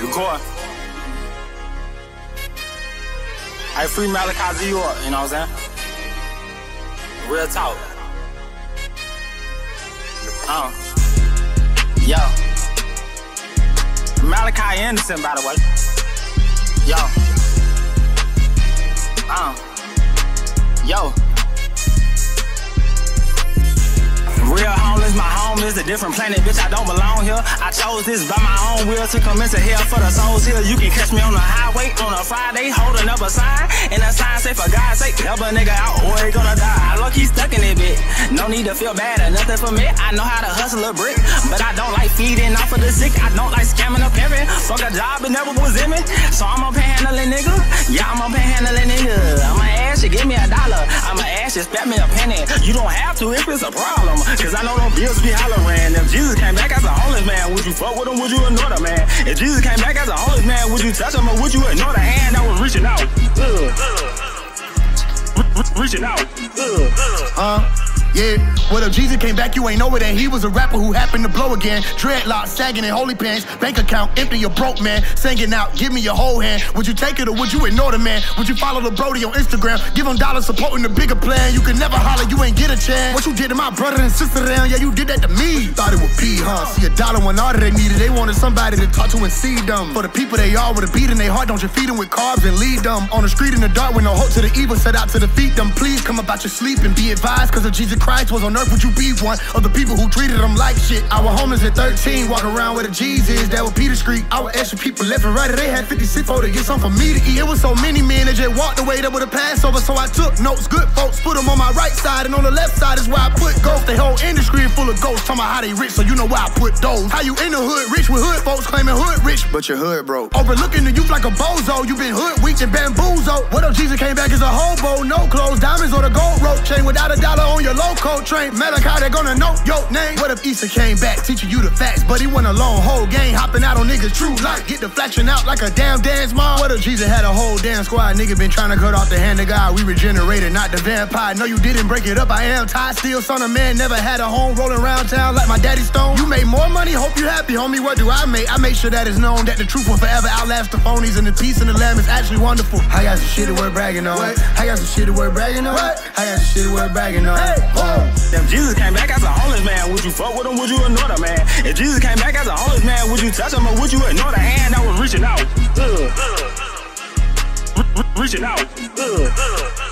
Record. I free Malachi Z up, you know what I'm saying? Real talk. Uh. Yo. Malachi Anderson, by the way. Yo. Uh. Yo. My home is a different planet, bitch. I don't belong here. I chose this by my own will to come into hell for the souls here. You can catch me on the highway on a Friday, holding up a sign, and the sign say, for God's sake, help a nigga out or he gonna die. I look, he's stuck in it, bitch. No need to feel bad or nothing for me. I know how to hustle a brick, but I don't like feeding off of the sick. I don't like scamming up every fuck a job, it never was in me. So I'm a panhandling nigga. Yeah, I'm a panhandling nigga. I'ma you, me a penny. You don't have to if it's a problem. Cause I know them bills be hollering. If Jesus came back as a homeless man, would you fuck with him? Would you ignore the man? If Jesus came back as a homeless man, would you touch him or would you ignore the hand that was reaching out? Ugh. Reaching out. Ugh. Uh, yeah. What if Jesus came back? You ain't know it, and he was a rapper who happened to blow again. Dreadlocks, sagging in holy pants, bank account empty, you broke man. Singing out, give me your whole hand. Would you take it or would you ignore the man? Would you follow the Brody on Instagram? Give him dollars supporting the bigger plan. You can never holler, you ain't get a chance. What you did to my brother and sister down, yeah, you did that to me. Thought it would be, huh? See a dollar when all they needed. They wanted somebody to talk to and see them. For the people they are with a beat in their heart, don't you feed them with carbs and lead them. On the street in the dark with no hope to the evil, set out to defeat them. Please come about your sleep and be advised, cause if Jesus Christ was on earth, would you be one of the people who treated them like shit? I was homeless at 13, walk around with a Jesus, that was Peter Street. I was asking people left and right, they had 56 for to get something for me to eat. It was so many men that just walked away that would have passed over, so I took notes. Good folks put them on my right side, and on the left side is where I put ghosts. The whole industry full of ghosts, talking about how they rich, so you know where I put those. How you in the hood, rich with hood folks claiming hood rich, but your hood broke. Overlooking the youth like a bozo, you been hoodwinked and bamboozled. What if Jesus came back as a hobo, no clothes, diamonds or the gold rope chain without a dollar on your loco train? Malachi, they gonna know your name. What if Issa came back teaching you the facts, but he went a long whole game hopping out on niggas' true life, get deflection out like a damn dance mom. What if Jesus had a whole damn squad? Nigga been trying to cut off the hand of God. We regenerated, not the vampire. No, you didn't break it up. I am tied still, son of man. Never had a home rolling around town like my daddy Stone. You made more money, hope you happy, homie. What do I make? I make sure that it's known that the truth will forever outlast the phonies, and the peace and the lamb is actually wonderful. I got some shit that we're bragging on. What? I got some shit that we're bragging on. What? I got some shit that we're bragging on. Hey, Uh, If Jesus came back as a homeless man, would you fuck with him? Would you ignore the man? If Jesus came back as a homeless man, would you touch him or would you ignore the hand that was reaching out? Ugh. Re- re- reaching out. Ugh.